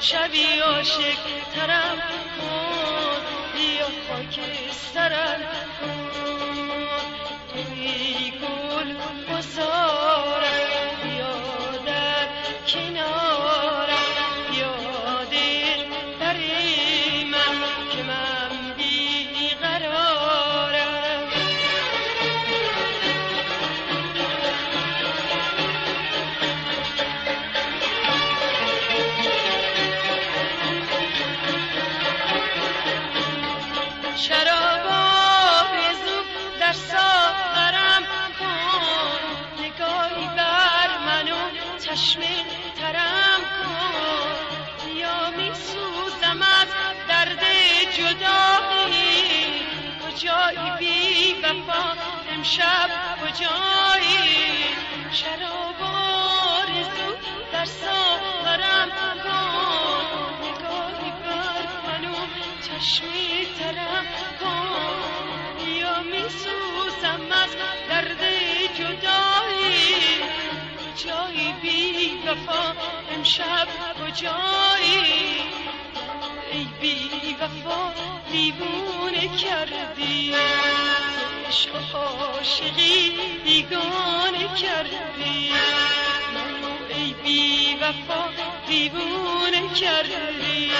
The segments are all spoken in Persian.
شبی عاشق ترم. کن بیا خاک سرم کن توی گل بزارم جدایی کجایی بی وفا؟ امشب کجایی؟ شراب آرزو در ساغرم کن. نگاهی بر من و چشمی ترم کن. یا می سوزم از درد جدایی. کجایی بی وفا؟ امشب کجایی؟ ای وفا دیوونه کردی. عشق و عاشقی کردی. منو ای بی وفا دیوونه کردی.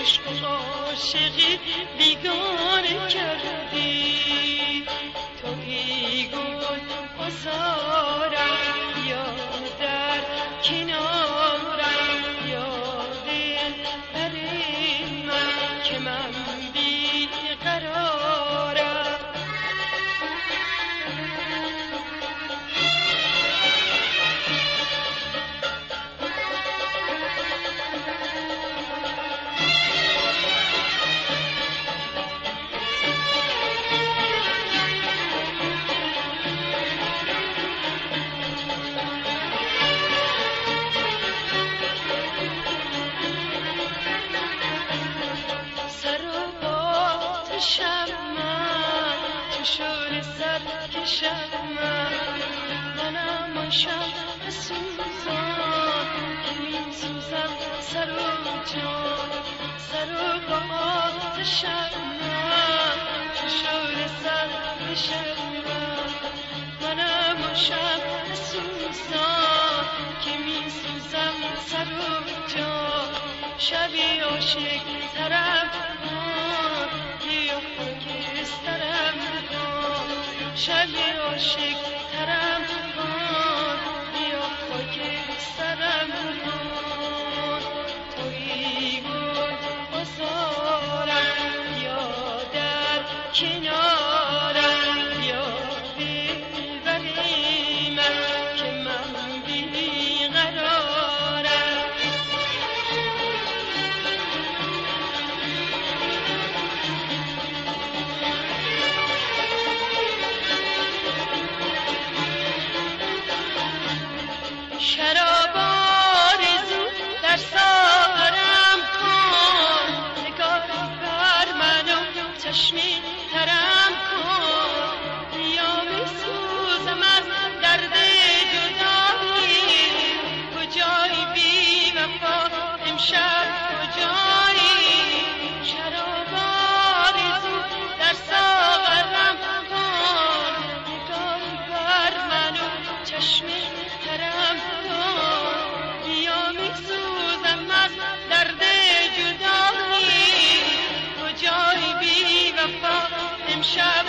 عشق و عاشقی بیگانه کردی. توی گل بزارم کشم من منم شب سوزان که می سوزم سر و جان سر و آتشم من تو شور سر شب سوزان که می سوزم سر شبی عاشق ترم کن شبی عاشق sunshine.